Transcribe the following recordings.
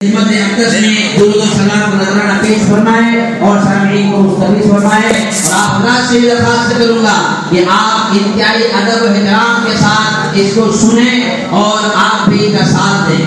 خدمت اقدس میں درود و سلام نظرانہ پیش فرمائے اور سامعین کو مستفیض فرمائے اور آپ حضرات سے بھی درخواست کروں گا کہ آپ انتہائی ادب و احترام کے ساتھ اس کو سنیں اور آپ بھی ان کا ساتھ دیں۔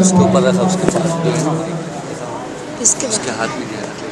اس کے اوپر رکھا اس کے پاس اس کے ہاتھ میں دیا۔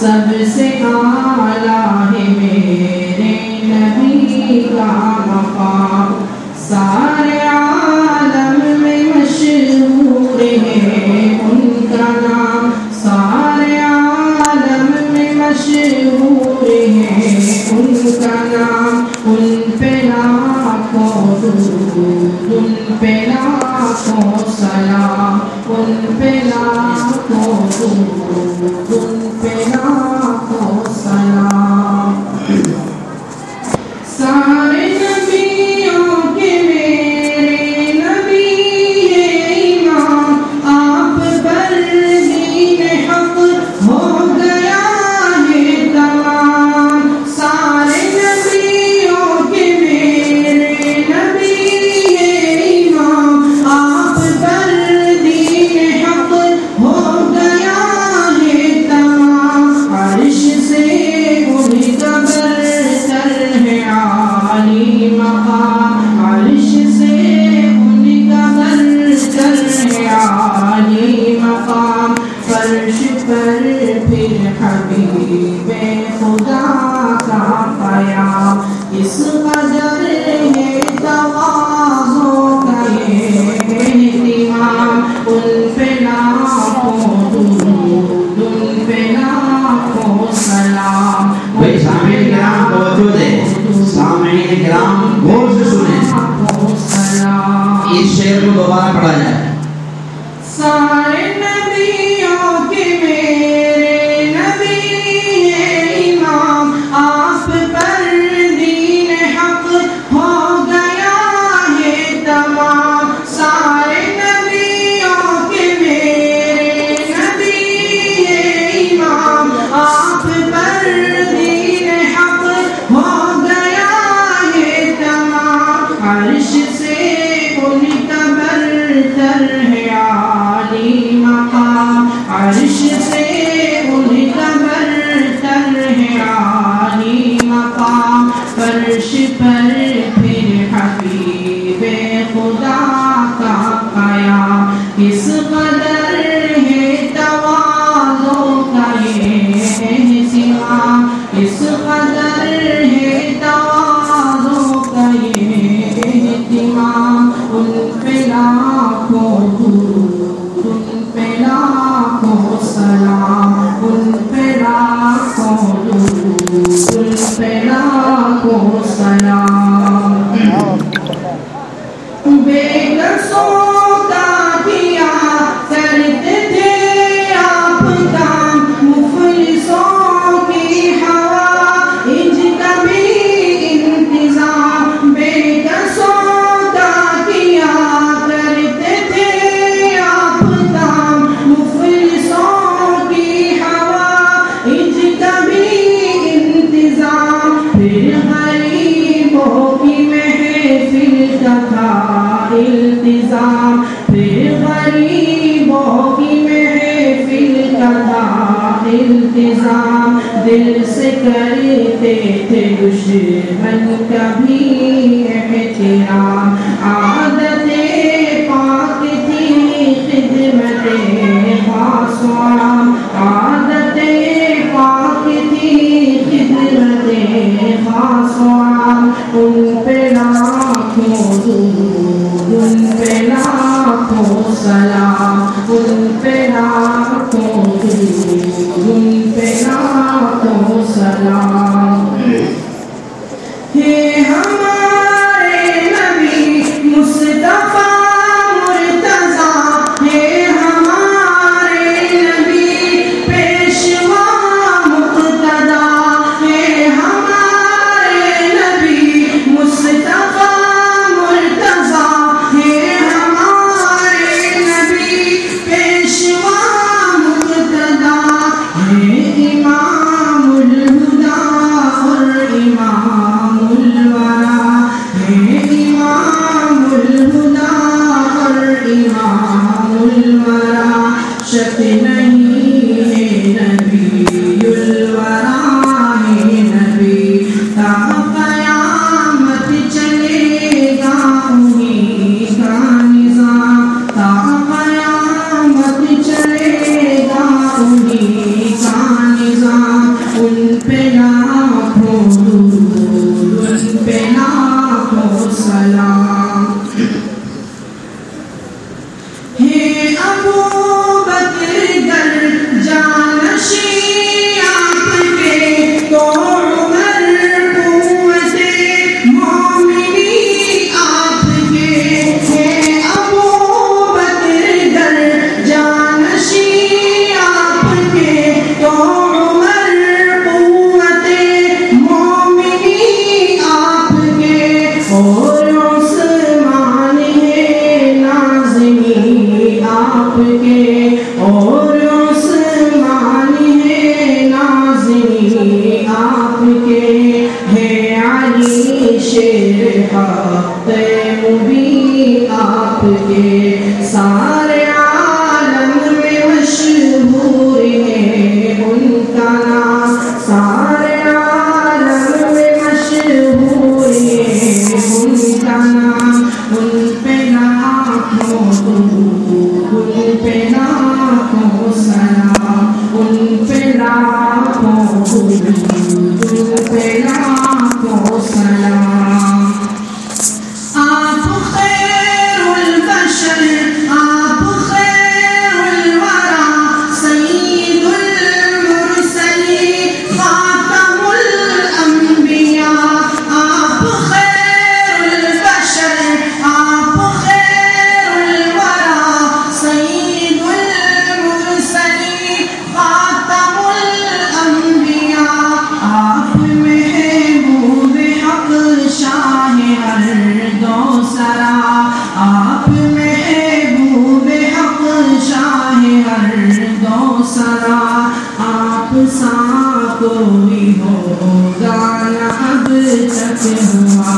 سب سے اعلیٰ ہے میرے نبی کا مقام سارے عالم میں مشہور ہے ان کا نام۔ سارے عالم میں مشہور ہے ان کا نام۔ ان پہ لاکھوں درود، ان پہ لاکھوں سلام۔ ان پہ لاکھوں درود حبیب پہ التزام پھر غریبوں کی محفل کا تھا التزام دل سے کرتے تھے دشمن کا بھی احترام۔ عادت پاک تھی، خدمت خاص عام۔ عادت پاک تھی، خدمت خاص عام۔ ان پہ لاکھوں الورا مبین آپ کے سارے تک